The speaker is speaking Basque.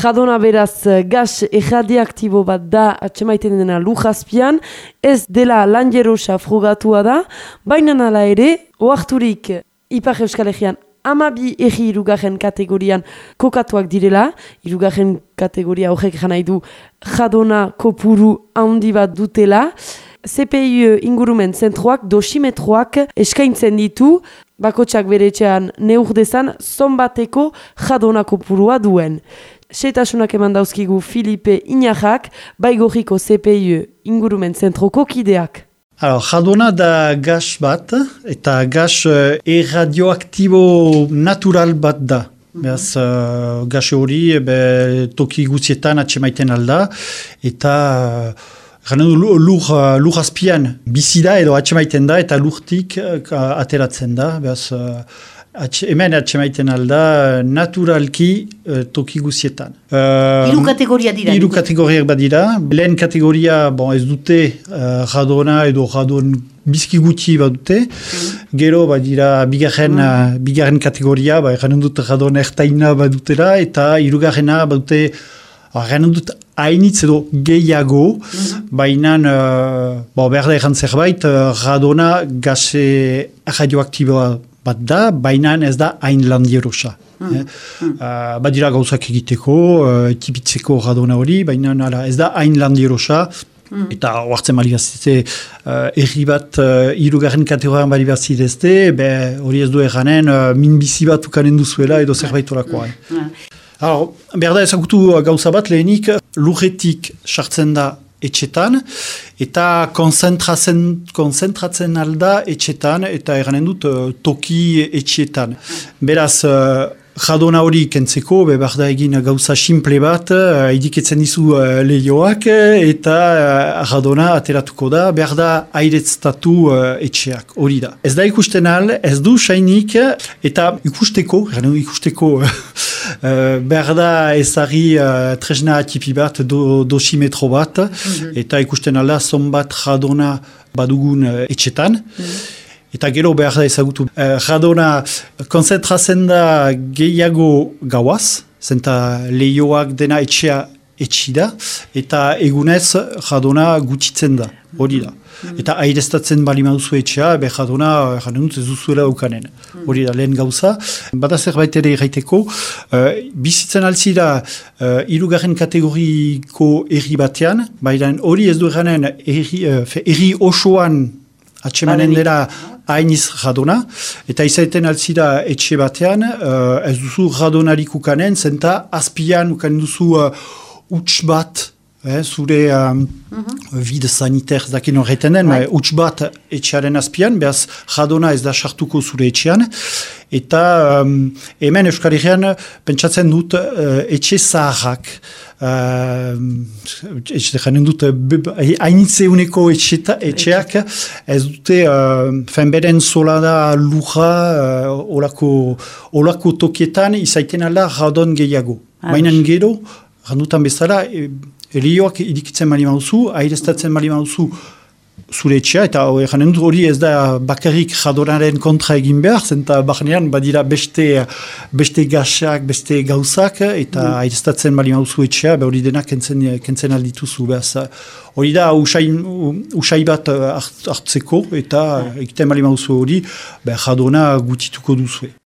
Jadona beraz gas erradiaktibo bat da atxemaiten dena lujazpian, ez dela lanjerosa frugatua da, baina nala ere, oarturik Ipar Euskal Egean amabi egi irugarren kategorian kokatuak direla, irugarren kategoria horrek janai du jadona kopuru handi bat dutela, CPI ingurumen zentroak, dosimetroak eskaintzen ditu, bakotsak bere etxean neurdezan, zonbateko jadona kopurua duen. Seitasunak eman dauzkigu Filipe Inajak, baigoriko CPI ingurumen zentroko kideak. Alors, jadona da gas bat, eta gas uh, erradioaktibo natural bat da. Mm -hmm. gas hori be, toki guzietan atxemaiten alda, eta uh, lur, lur azpian bizida edo atxemaiten da, eta lurtik uh, ateratzen da. Beaz, Atxe, hemen atxemaiten alda naturalki uh, toki guzietan. Uh, iru kategoria dira? Iru kategoriak badira. Lehen kategoria bon, ez dute uh, radona edo radon bizki gutxi badute. Mm. Gero badira bigarren, mm. uh, bigarren kategoria, ba, eranen dut radon ertaina badutela, eta irugarrena badute eranen dut hainitz edo gehiago, mm baina uh, bo, behar da erran zerbait, uh, radona gase radioaktiboa bat da, baina ez da hain landierosa. Mm. Eh? Mm. Uh, badira gauzak egiteko, uh, tipitzeko radona hori, baina ez da hain landierosa, mm. eta oartzen bali bazite, uh, erri bat uh, irugarren kategorian bali bazidezte, hori ez du erranen, uh, min bizi bat ukanen duzuela edo zerbait orakoa. Mm. Mm. Behar da ezagutu gauza bat lehenik, lurretik sartzen da etxetan, eta konzentratzen, konzentratzen alda etxetan, eta eranen dut uh, toki etxetan. Beraz, uh, jadona hori kentzeko, behar da egin gauza simple bat, uh, idiketzen dizu lehioak, eta jadona ateratuko da, behar da airetztatu etxeak, hori da. Ez da ikusten al, ez du sainik, eta ikusteko, ikusteko, Uh, behar da ezari uh, tresna atipi bat do, dosimetro bat mhm. eta ikusten ala zonbat jadona badugun uh, etxetan mhm. eta gero behar da ezagutu uh, jadona konzentrazen da gehiago gauaz zenta lehioak dena etxea etxida eta egunez jadona gutitzen da hori da Eta aireztatzen bali mauzu etxea, behaduna, jaren dut, ez duzuela ukanen. Hori da, lehen gauza. Bada zerbait ere irraiteko, uh, bizitzen alzira uh, irugarren kategoriko erri batean, baina hori ez du eranen erri, uh, erri osoan atxemanen dira hainiz jadona, eta izaiten alzira etxe batean, uh, ez duzu jadonarik ukanen, zenta azpian ukanen duzu uh, uts bat, Eh, zure um, uh saniter zaken horretan den, right. utx bat etxearen azpian, behaz jadona ez da sartuko zure etxean, eta um, hemen Euskal Herrian pentsatzen dut uh, etxe zaharrak, uh, etxe dut hainitze uneko etxeak, ez dute uh, fenberen zola da luja uh, olako, olako tokietan izaiten ala radon gehiago. Baina gero, randutan bezala, e, Elioak idikitzen mali mauzu, aireztatzen mali mauzu zure etxea, eta janen hori ez da bakarrik jadoraren kontra egin behar, zenta barnean badira beste, beste gasak, beste gauzak, eta mm. aireztatzen mali mauzu etxea, be hori denak kentzen, kentzen aldituzu. Behaz, hori da usai, usai bat hartzeko, eta egiten mali mauzu hori, jadona gutituko duzu.